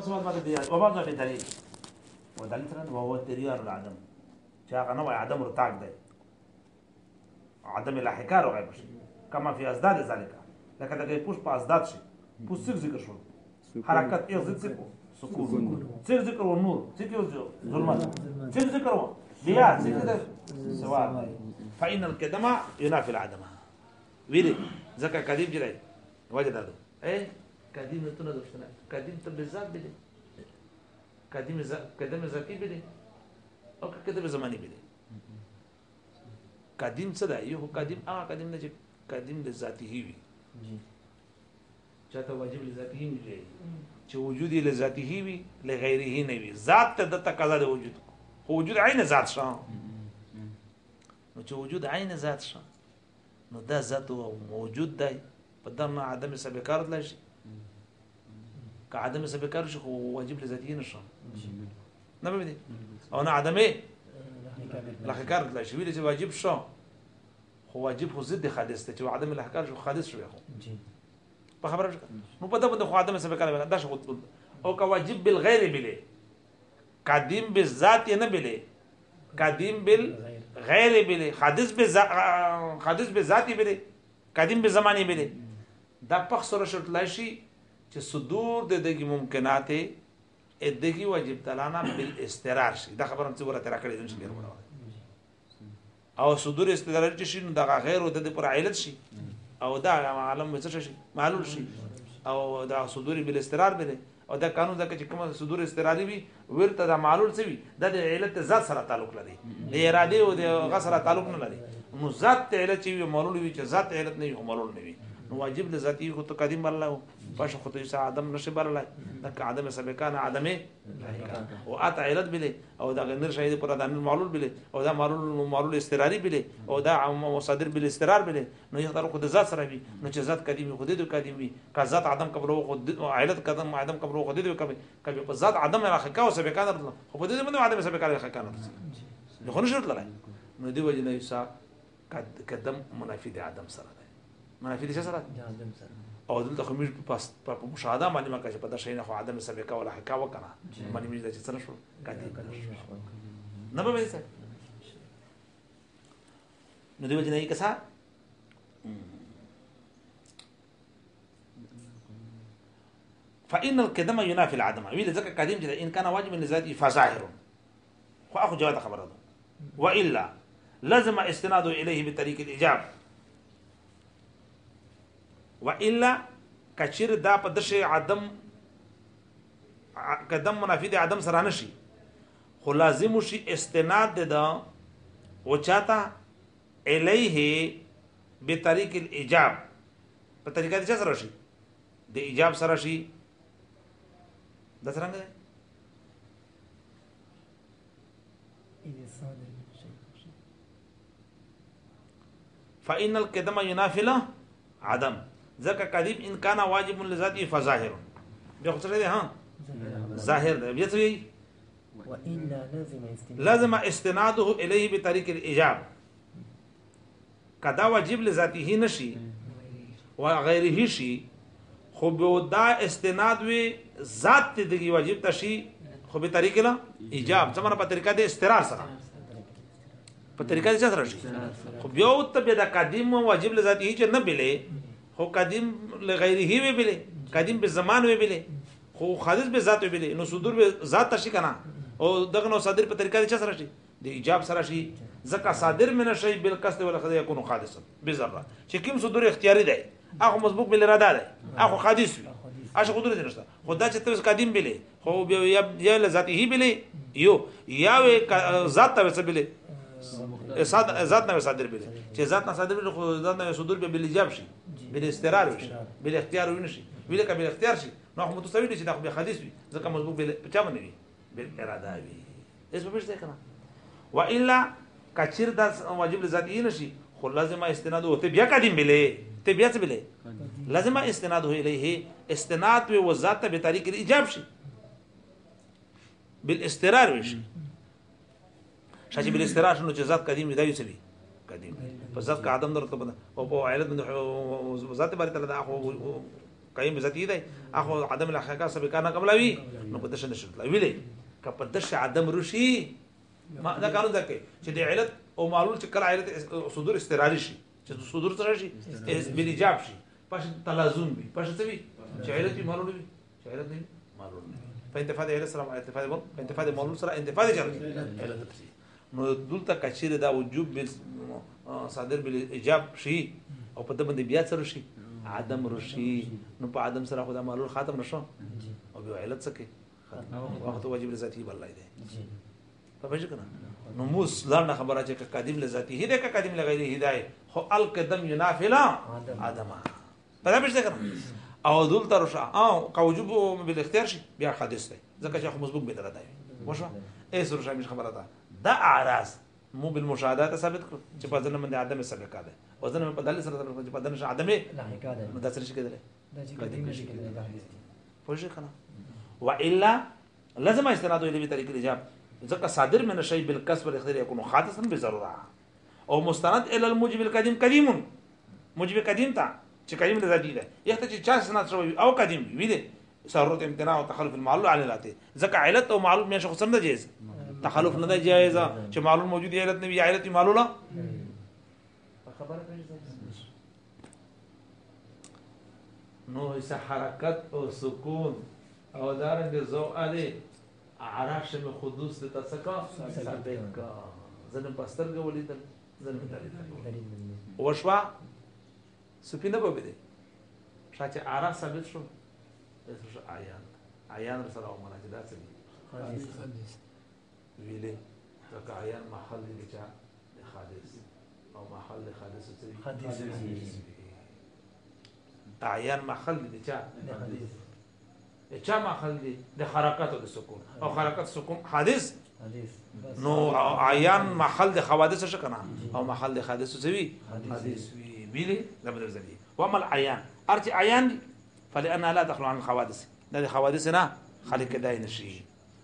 وسمات ما تدري وما ما في دليل ودليل وهو تريان العدم شاق نوع عدم رتاق ده عدم الاحكار وغير شيء كما في ازداد ذلك لكن دغه پوش په ازداد شي پوش سر ذکر شو حرکت یو ضد سکو سکون سر ذکر و نور سکو ظلمت سر ذکر و ضياء سکو سواد فإن القدم ينافي العدم ویری زکه قدیم جری وجه دادو اے kadimiyetine düştüne. Kadim tabi zat bile. Kadim kadim zati bile. او کده زمانی بده قدیم څه دی یو قدیم هغه قدیم نه چې قدیم د ذاتی وي چاته واجب لذاتی نه دی چې وجود له ذاتی وي له غیره نه وي ذات ته د تقاضا د وجود خو وجود عین ذات شوه نو چې وجود عین ذات شوه نو دا ذات او موجود دی په دمه عدم سبقار لشي که عدم سبکار شي خو واجب لذاتي نه شم نه به او نه عدم لحکار لا شوی چې واجب شو خو واجب خو ضد حادث ته چې عدم لحکار شو حادث شو خو په خبره نو په دغه خو عدم سبکار دا شو او که واجب بالغیر بلی قدیم بالذات نه بلی قدیم بالغیر بلی حادث بالذات حادث بالذات بلی قدیم بالزمانه بلی دا په خسره شرط لاشي چې صدور د دغه ممکنات دغه واجب تلانا بل استرار شي دا خبره چې ورته راکړې دم شي وروړه او صدور استدلال چې شنو د غیر د پر عیلت شي او دا عالم څه شي معلول شي او دا صدور بل استرار بل او دا قانون دا چې کوم صدور استراری وي ورته دا معلول څه وي د علت ذات سره تعلق لري د اراده او د غسر تعلق نه لري نو ذات علت چې معلول وي چې ذات علت نه وي معلول نه وي نو واجب د ذاتی خو ته قدیم برلا باش خو ته عدم نشه برلا دک عدم سبکان عدم او ات علت بلی او دا غنر شهید پر دا معلول بلی او دا معلول معلول استراری بلی او دا مصادر بلی استرار بلی نو یختار خو د ذات سره وي نو چې ذات قدیم خو دې قدیم وي کا ذات عدم قبرو خو علت قدم عدم قبرو خو دې کبي کبي په ذات عدم راخکا او سبکان خو دې باندې عدم سبکان راخکا نه خو نشرت لره نو دی وجه نه یو قدم منافی د عدم سره منافي دي سره او دلته خو موږ په په مشاهده باندې ما کښه پته شي نه خو عدم سبقه ولا حکا وکنه باندې موږ د چې سره شو کاتي نه به سر نو دیو جنې کسا فإن القدم ينافي العدم ویل ځکه قدیم چې ان کان واجب لذاته فظاهر خو اخو جواب خبره ده والا لازم استناد اليه بطريق الاجاب و الا کچیر دا په دشه عدم قدم منافی د عدم سره نشي خو لازم شي استناد ده او چاته الیه به طریق الاجاب په طریقه د سره شي د ایجاب سره شي د څنګه فإن القدم ينافل عدم ځکه کذب ان کان واجب لذاته فظاهر بیا خو څه دی ها ظاهر دی بیا څه لازم استناده الیه بطریق الاجاب کدا واجب لذاته نشي و غیره شي خو به دا استناد وی ذات ته دی واجب تشي خو به طریق لا ایجاب زمونه په طریقه د استقرار سره په طریقه د څه سره شي خو بیا ته به دا قدیم واجب لذاته چې نه بلې هو قدیم لغیره وی بلی قدیم به زمان وی بلی خو حادث به ذات وی بلی نو صدور به ذات تشي کنه او دغه نو صدر په طریقه چا سره شي د ایجاب سره شي زکه صادر من شي بالقصد ولا خدای يكون حادثا بذره چې کوم صدور اختیاري دی هغه مسبوق بل اراده دی هغه حادث وی اشه قدرت نشته خدا چې تاسو قدیم بلی خو بیا یا ذاته بلی یو یا ذات تاسو بلی صد ذات نه صدر بلی چې ذات نه صدر بلی خو ذات نه صدور به بل جاب شي بل استقرار شي بل اختیار ونه شي ویل کبل اختیار شي نو خو متسوی دي چې دا خو به حدیث وي ځکه مضبوط بل چا باندې وي بل اراده وي اس په پښته کنه و الا کچیر دا واجب ذاتی نه شي خو لازمه استناد ہوتے بیا قدیم بلی ته بیا څه بلی لازمه استناد هو الیه استناد به وزات به طریق الاجاب شي بالاستقرار وشي شاجب الاستراء شنو چې ذات قدیم دی یوسبي قدیم په ذات قدم درته بده او په علت باندې ذات باندې تعالی اخو قیم ذاتی دی اخو عدم الاحقاق سبقانا قبلوي نو په دشه نشته ویلې که په دشه عدم رشي ما دا قانون ځکه چې د علت او معلول چې کله علت صدور استراري شي چې صدور سره شي بلیجاب شي پښه تلازم به پښه څه وي چې علت به معلول وي چې علت نه معلول نه په انتفاع د علت سره انتفاع د انتفاع د معلول سره انتفاع د علت نو دلته کچیر دا وجوب بل صادر بل اجاب شي او په دې باندې بیا سره شي عدم رشي نو په عدم سره خدای معلول خاتم نشو او به علت څه کې وخت واجب لذاتی بلای دی په وجه کنه نو موس لاره خبره چې قادم لذاتی هدا کا قادم لغیر هدايه خو القدم ينافلا عدم په دې وجه کنه او دلته رشا او قوجب بالاختيار شي بیا حدیث دی ځکه چې خو مزبوط به درته وي وشه ایس رشا مش خبره ده دا اعراض مو بالمشاهدات ثابت کړ چې په ځنه باندې عدم سبقه ده وزن په دلیل سره ثابت چې په دنه عدم نه دا څه شي کېدل دا چې قدیم شي کېدل پوه شي کنه و الا لازم استناد ویلې به طریقې جواب ځکه صادر من شی بالکسب الاخر يكون خاصا بضروره او مستند الى الموجب القديم قديم موجب قديم تا چې قديم لږ دی یخته چې چا سند شوی او قديم وي دي ضرورت امتناع او تخلف المعلول عن الاته ځکه علت او معلول مې شخصا نه جایز تخلف نه دی جایز چې معلول موجود علت نه وي علت معلوله نو ایسه حرکت او سکون او دارنګ زو علی عراش می خدوس د تسکا سابقا زنه پستر غولې د زنه دلیل وشوا سپینه به بده شاته عرا ثابت شو دغه عیان عیان رسول الله مراجعه ده ویلې لکه عیان محل دی چا د حادث او محل حادث څه حادث تعیان محل دی چا چا محل دی د حرکت او د سکون او حرکت سکون حادث نو عیان محل د حوادث څه کنه او محل د حادث څه وی حادث وی ویلې زبر زلی ومل عیان ارتي عیان فلانها لا تخلو عن الحوادث ده الحوادث نه خلق داي نشي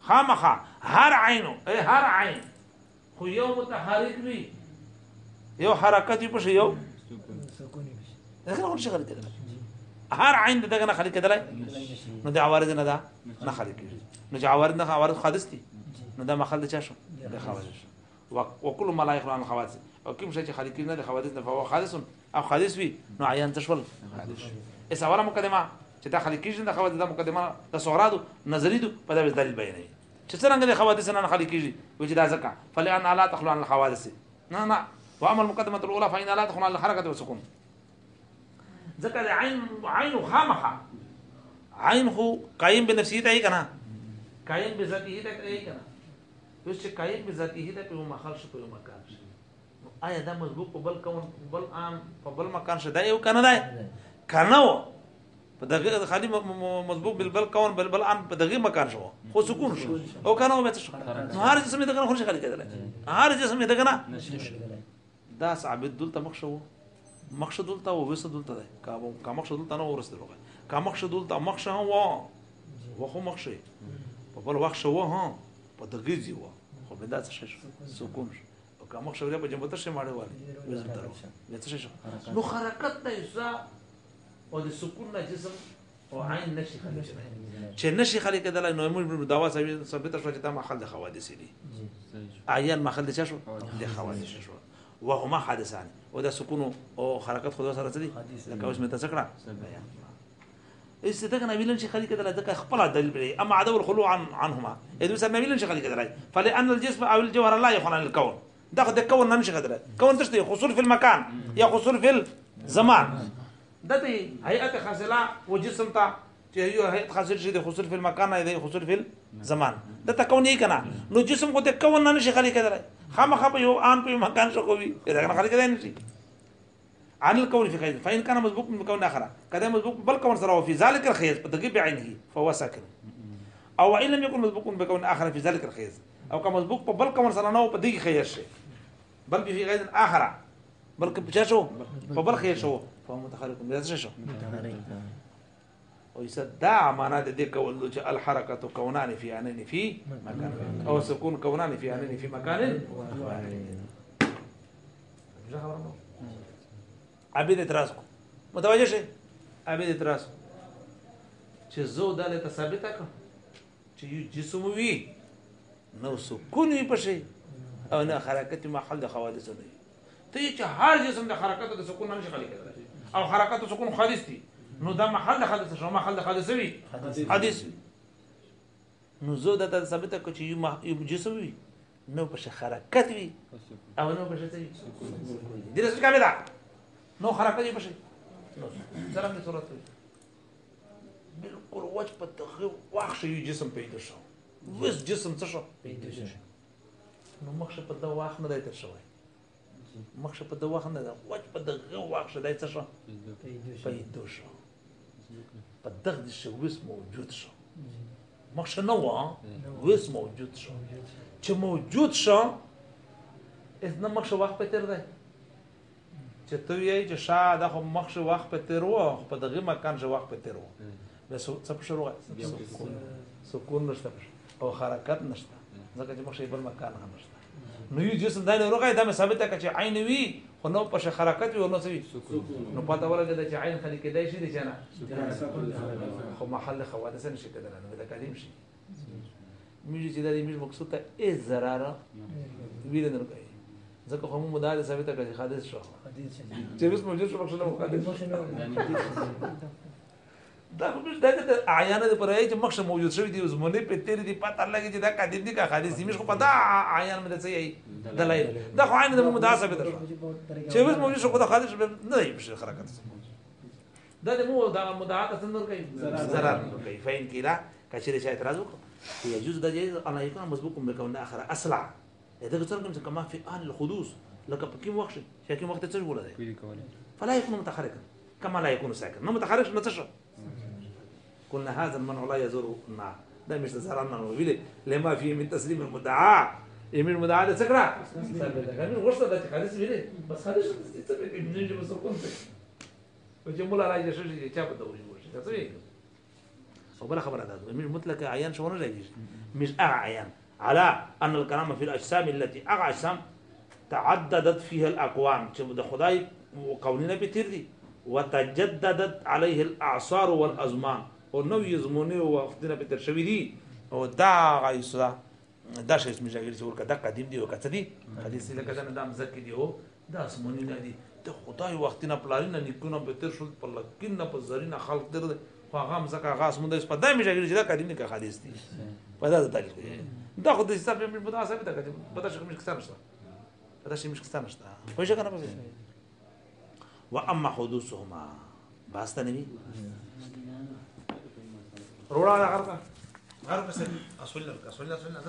خامخا هر عینو هر عین خو یو متحرک وي یو حرکت په شی یو دغه څه شغل کېدل هر عین دغه نه خلق کېدل نو د عوارض نه دا نه خلق کېږي نو عوارض نه عوارض خالص دي نو دا مخال د چا شو د خواجه شو وکل ما لا يخلو عن خواجه او کوم شي چې خلق نه د خواجه نه فهو خالص او خالص وي نو عیان تشول خالص اس اوله مقدمه چې دا خلقیږي د خواته د مقدمه د سورادو نظریدو په دغه دلیل بیانوي چې څنګه د حوادث نه خلقیږي و چې دا ځکه فلان لا تخلو عن الحوادث نه نه واما المقدمه الاولى فان لا تخلو عن الحركه والسكون ځکه د عین عین خامخه عین خو قائم بنفسه ته ای کنه قائم بذاته ته ای کنه نو چې قائم بذاته ته په مخال شو په مکان شي آیا دا مضبوط په بل کون بل عام په بل مکان شدای او کنه دای کنه په دغه خالی مسبوق بالبل کون بالبل عن په دغه مکان شو خو سکون شو او کنه مې څه نو هر جسم دغه خورشي خالی کېدل هر جسم دغه نه دا صعب دلته مخ شو مخ شو دلته او وسه دلته ده کا مخ شو دلته نه ورسته لغه کا مخ شو دلته مخ شو وا وخو مخ شي په بل وخت شو ها په دغه ځي وا خو به دا څه شو سکون شو او کا مخ شو بیا په جنبتر شي ماړه والی وزم درو نو حرکت ته او د سکون نه جسم او عین نشي خلک چې نشي خلک دلای نو موږ داوا ثابت شو چې دا محل د حوادث دي عین محل د شو د حوادث شو وهما حادثان او د سکون او حرکت خود سره دي لکه اوس متذکره استدغنا بيلن شي خليك دلا دك خپل دلیل بلی اما عدو الخلوع عن عنهما اذا سمى بيلن شي خليك دلا فلان الجسم او الجوهر لا يخلون الكون داخد الكون نمشي خدره كون تشتي خصول في المكان يا خصول في الزمان د دې هيئت خاصله و جسم ته چې یو هيئت خاصل شي د خسر په مکان نه د خسر په زمان د تکون نه کنا نو جسم کو ته کون نه شي خالي کېدل خامخ په یو ان په مکان شو کوي دا نه خالي کېدل نه شي عن الكون في خير فإن كان مسبوق من كون آخر كذا مسبوق بالكون سره وفي ذلك الخير بتجيب بعينه فهو ساكن أو وإن لم يكن مسبوق بكون آخر في ذلك الخير أو كان مسبوق بالكون سره نو بدي خير شيء بل في غير آخر بل كبشاشو فبل خير شو فهو متحرك دا څه شو او ایسا دا معنا د دې کول چې الحرکه کونان فی انن فی مکان او سکون کونان فی انن فی مکان عبید اعتراض کو متوجه شئ عبید اعتراض چې زو دالته ثابته کړ چې یو جسم وی نو سکون وي پښې او نه حرکت محل د حوادث نه ته چې هر جسم د حرکت د سکون نه شغلې کړي او حرکت او سکون حادث دي نو دا محل د حادث شو محل د حادث وي حادث وي نو زه دا ثابت کړ چې یو جسم وي نو په حرکت وي او نو په شته وي د رسول کامه دا نو حرکت یې بشه سره په صورت وي بالکل وجه په تغیر واخ شي جسم پیدا شو وس جسم څه شو پیدا شو نو مخ په دا واخ نه دی تر شوی مخشه په د وخت نه ده وخت په دغه وخت شدای څه شو پیدا شو په دغه د شو وس موجود شو مخشه نه و وس موجود شو چې موجود شو اس نه مخشه وخت په تیر دی چې ته یې چې شا د خو مخشه وخت په تیر و په دغه مکان شو وخت په تیر و بس څه په شروع سکون نشته او حرکت نشته ځکه چې مخشه بل مکان هم نشته نو یو جسم دا نه روغه دا مې ثابته کړه چې عین وی خو نو په حرکت وی نو سوي نو پاته ورګه دا چې عین خلي کېدای شي دي نه خو محل حوادث نه شي کېدل نو دا کلیم شي میږي چې دا دې میږي مقصود ته ای زراره ویل نه کوي ځکه هم مدار ثابته کړي حادث شو حادث چې اوس موجود شو مخشنه حادث دا خو دا د اعیانه د پرای چې مخشه موجود شوی دی زمونه په تیر دی پته لګی چې دا قدیم دی کا حدیث دی مش خو پتا اعیان مده څه ای دلایل دا خو عین د متعصب ده چې وز موجود شو خو دا خالص نه دی په حرکت دا د مو دا مدعات څنګه کوي zarar کوي فین کلا کچې شي اعتراض وکړي يجوز د جيد ان يكون مسبوق بكون اخر اسرع اذا څنګه کما فی ان الحدوث لکه په کوم وخت شي کوم وخت څه جوړه ده فلا يكون متحركا كما لا يكون ساكنا متحرك نتشه كنا هذا المنع لا يزور النار ده مش تزار عنا المبيل لما فيه من تسليم المدعى يمين المدعى ده سكرة كان الغرصة ده تخلص بيه بس خلص تستمر بنجي بس كنت وجمولا لا يجي شو يجي شو دوري وش تسوي وبلا خبر هذا مش مطلق عيان شو نرجع مش أع عيان على أن الكلام في الأجسام التي أع أجسام تعددت فيها الأقوام شوف ده خداي وقولنا بتردي وتجددت عليه الأعصار والأزمان او نوې زمونه او وختونه به تر شوی دي او دا غایسا دا شې اسمه جګړې څور کده قدیم دی او کڅ دی حدیث لکه دا نام زکه دی او دا اسمونه نه دي ته خدای وختونه پلانونه نکونه به تر شول پر لکن په زرینه خلق در خو هغه مزکه غاس مونده په دایمه جګړې دا قدیم نه حدیث دی په دا تاریخ دی دا خو د حساب په بده حساب ته کته په تاسو مش کسان شته په تاسو مش کسان شته خو څنګه نه پوهیږي و اما حدوثهما باسته نه روح على غرفه غرفه سليم اصول لك اصول لك